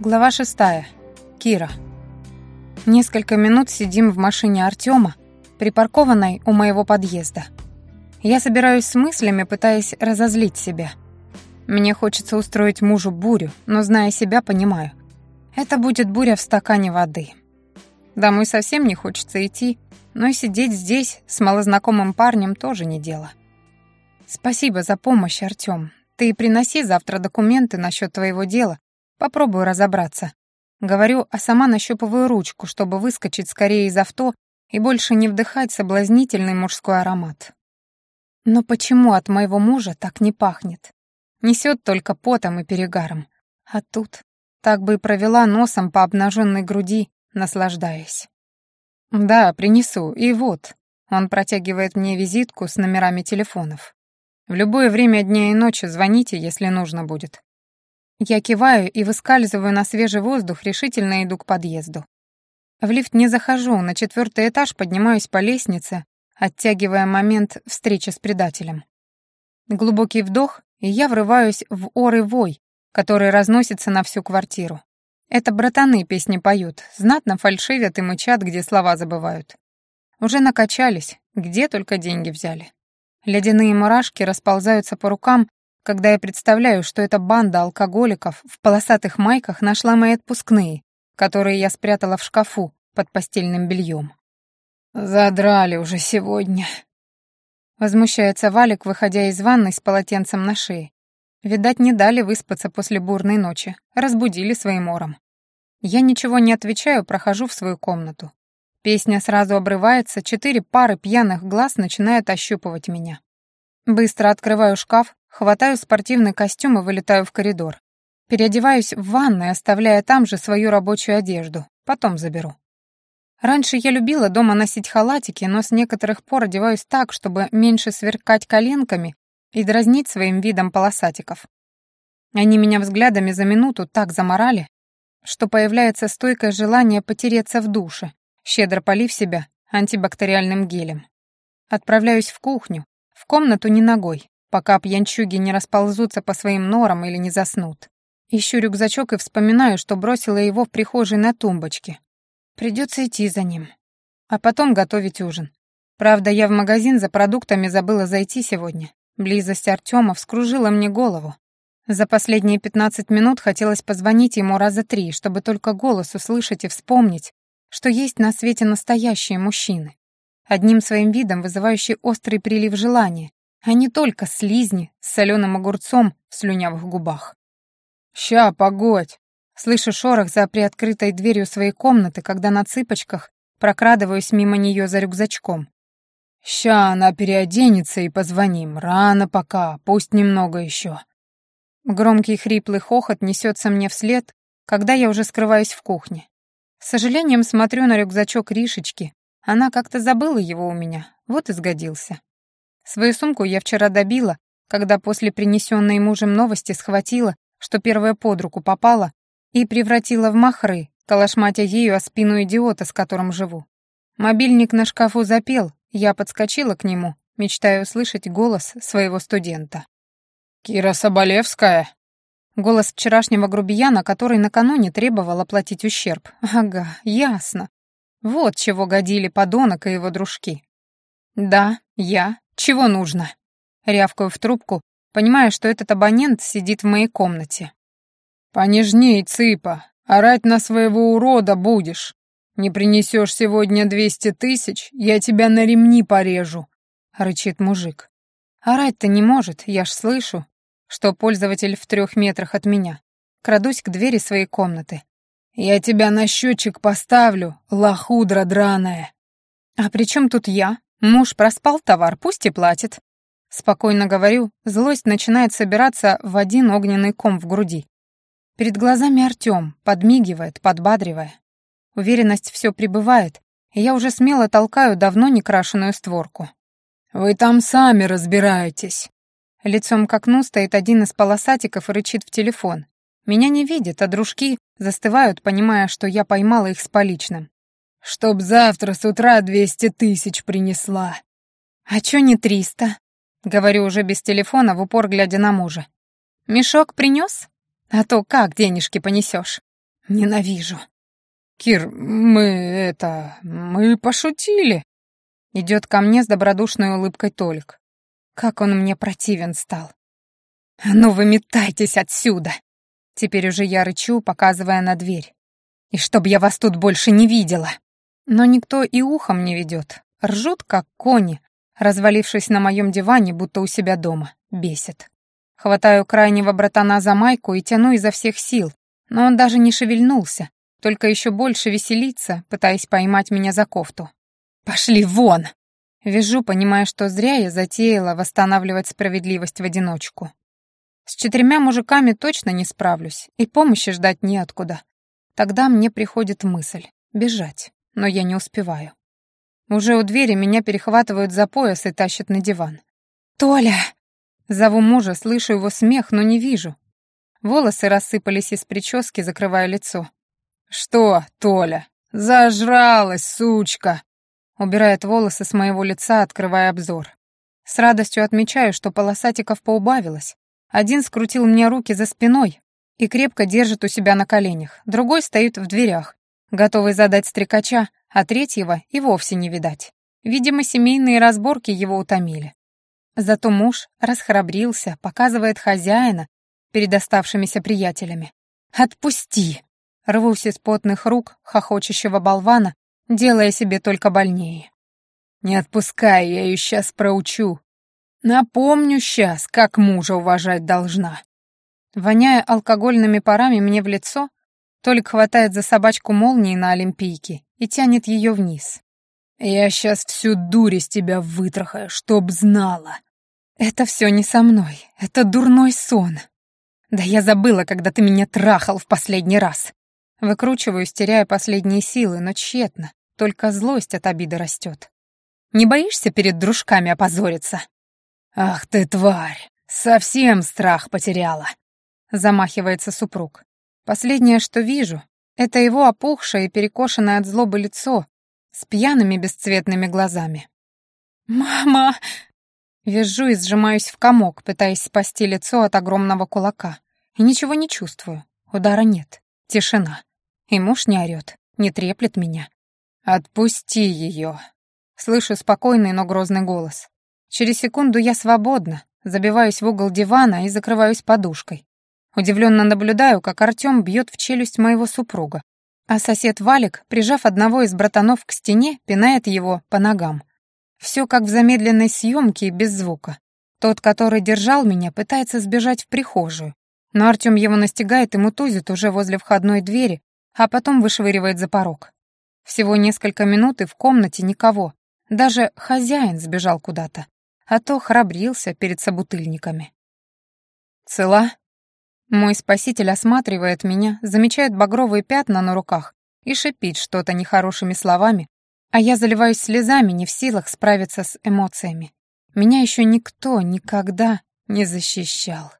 Глава шестая. Кира. Несколько минут сидим в машине Артема, припаркованной у моего подъезда. Я собираюсь с мыслями, пытаясь разозлить себя. Мне хочется устроить мужу бурю, но, зная себя, понимаю. Это будет буря в стакане воды. Домой совсем не хочется идти, но и сидеть здесь с малознакомым парнем тоже не дело. Спасибо за помощь, Артём. Ты приноси завтра документы насчет твоего дела, Попробую разобраться. Говорю, а сама нащупываю ручку, чтобы выскочить скорее из авто и больше не вдыхать соблазнительный мужской аромат. Но почему от моего мужа так не пахнет? Несет только потом и перегаром. А тут так бы и провела носом по обнаженной груди, наслаждаясь. «Да, принесу, и вот». Он протягивает мне визитку с номерами телефонов. «В любое время дня и ночи звоните, если нужно будет. Я киваю и выскальзываю на свежий воздух, решительно иду к подъезду. В лифт не захожу, на четвертый этаж поднимаюсь по лестнице, оттягивая момент встречи с предателем. Глубокий вдох, и я врываюсь в оры вой, который разносится на всю квартиру. Это братаны песни поют, знатно фальшивят и мычат, где слова забывают. Уже накачались, где только деньги взяли. Ледяные мурашки расползаются по рукам, когда я представляю, что эта банда алкоголиков в полосатых майках нашла мои отпускные, которые я спрятала в шкафу под постельным бельем. «Задрали уже сегодня», — возмущается Валик, выходя из ванной с полотенцем на шее. Видать, не дали выспаться после бурной ночи, разбудили своим ором. Я ничего не отвечаю, прохожу в свою комнату. Песня сразу обрывается, четыре пары пьяных глаз начинают ощупывать меня. Быстро открываю шкаф, Хватаю спортивный костюм и вылетаю в коридор. Переодеваюсь в ванной, оставляя там же свою рабочую одежду. Потом заберу. Раньше я любила дома носить халатики, но с некоторых пор одеваюсь так, чтобы меньше сверкать коленками и дразнить своим видом полосатиков. Они меня взглядами за минуту так заморали, что появляется стойкое желание потереться в душе, щедро полив себя антибактериальным гелем. Отправляюсь в кухню, в комнату не ногой, пока пьянчуги не расползутся по своим норам или не заснут. Ищу рюкзачок и вспоминаю, что бросила его в прихожей на тумбочке. Придется идти за ним. А потом готовить ужин. Правда, я в магазин за продуктами забыла зайти сегодня. Близость Артема вскружила мне голову. За последние пятнадцать минут хотелось позвонить ему раза три, чтобы только голос услышать и вспомнить, что есть на свете настоящие мужчины. Одним своим видом вызывающий острый прилив желания, а не только слизни с соленым огурцом в слюнявых губах. «Ща, погодь!» Слышу шорох за приоткрытой дверью своей комнаты, когда на цыпочках прокрадываюсь мимо нее за рюкзачком. «Ща она переоденется и позвоним. Рано пока, пусть немного еще». Громкий хриплый хохот несется мне вслед, когда я уже скрываюсь в кухне. С сожалением смотрю на рюкзачок Ришечки. Она как-то забыла его у меня, вот и сгодился. Свою сумку я вчера добила, когда после принесенной мужем новости схватила, что первая под руку попала, и превратила в махры, калашматя ею о спину идиота, с которым живу. Мобильник на шкафу запел, я подскочила к нему, мечтая услышать голос своего студента. «Кира Соболевская?» Голос вчерашнего грубияна, который накануне требовал оплатить ущерб. Ага, ясно. Вот чего годили подонок и его дружки. «Да, я. Чего нужно?» Рявкаю в трубку, понимая, что этот абонент сидит в моей комнате. «Понежней, цыпа. Орать на своего урода будешь. Не принесешь сегодня двести тысяч, я тебя на ремни порежу», — рычит мужик. Орать-то не может, я ж слышу, что пользователь в трех метрах от меня. Крадусь к двери своей комнаты. «Я тебя на счетчик поставлю, лохудра драная». «А при чем тут я?» Муж проспал товар, пусть и платит. Спокойно говорю, злость начинает собираться в один огненный ком в груди. Перед глазами Артём, подмигивает, подбадривая. Уверенность все прибывает, и я уже смело толкаю давно не крашеную створку. «Вы там сами разбираетесь». Лицом к окну стоит один из полосатиков и рычит в телефон. Меня не видят, а дружки застывают, понимая, что я поймала их с поличным. Чтоб завтра с утра двести тысяч принесла. А чё не триста? Говорю уже без телефона, в упор глядя на мужа. Мешок принёс? А то как денежки понесёшь? Ненавижу. «Кир, мы это... мы пошутили!» Идет ко мне с добродушной улыбкой Толик. Как он мне противен стал. «Ну, выметайтесь отсюда!» Теперь уже я рычу, показывая на дверь. «И чтоб я вас тут больше не видела!» Но никто и ухом не ведет. Ржут, как кони, развалившись на моем диване, будто у себя дома. Бесит. Хватаю крайнего братана за майку и тяну изо всех сил, но он даже не шевельнулся, только еще больше веселится, пытаясь поймать меня за кофту. «Пошли вон!» Вижу, понимая, что зря я затеяла восстанавливать справедливость в одиночку. С четырьмя мужиками точно не справлюсь, и помощи ждать неоткуда. Тогда мне приходит мысль — бежать, но я не успеваю. Уже у двери меня перехватывают за пояс и тащат на диван. «Толя!» Зову мужа, слышу его смех, но не вижу. Волосы рассыпались из прически, закрывая лицо. «Что, Толя? Зажралась, сучка!» Убирает волосы с моего лица, открывая обзор. С радостью отмечаю, что полосатиков поубавилось. Один скрутил мне руки за спиной и крепко держит у себя на коленях, другой стоит в дверях, готовый задать стрекача, а третьего и вовсе не видать. Видимо, семейные разборки его утомили. Зато муж расхрабрился, показывает хозяина перед оставшимися приятелями. «Отпусти!» Рвусь из потных рук хохочущего болвана, делая себе только больнее. «Не отпускай, я ее сейчас проучу. Напомню сейчас, как мужа уважать должна». Воняя алкогольными парами мне в лицо, Толик хватает за собачку молнии на Олимпийке и тянет ее вниз. «Я сейчас всю дурь из тебя вытрахаю, чтоб знала». «Это все не со мной, это дурной сон. Да я забыла, когда ты меня трахал в последний раз. Выкручиваюсь, теряя последние силы, но тщетно. Только злость от обиды растет. Не боишься перед дружками опозориться? «Ах ты, тварь! Совсем страх потеряла!» Замахивается супруг. Последнее, что вижу, это его опухшее и перекошенное от злобы лицо с пьяными бесцветными глазами. «Мама!» Вижу и сжимаюсь в комок, пытаясь спасти лицо от огромного кулака. И ничего не чувствую. Удара нет. Тишина. И муж не орёт, не треплет меня. «Отпусти её!» Слышу спокойный, но грозный голос. Через секунду я свободна, забиваюсь в угол дивана и закрываюсь подушкой. Удивленно наблюдаю, как Артём бьёт в челюсть моего супруга, а сосед Валик, прижав одного из братанов к стене, пинает его по ногам. Всё как в замедленной съёмке и без звука. Тот, который держал меня, пытается сбежать в прихожую, но Артём его настигает и мутузит уже возле входной двери, а потом вышвыривает за порог. Всего несколько минут и в комнате никого. Даже хозяин сбежал куда-то, а то храбрился перед собутыльниками. «Цела?» Мой спаситель осматривает меня, замечает багровые пятна на руках и шипит что-то нехорошими словами, а я заливаюсь слезами, не в силах справиться с эмоциями. Меня еще никто никогда не защищал.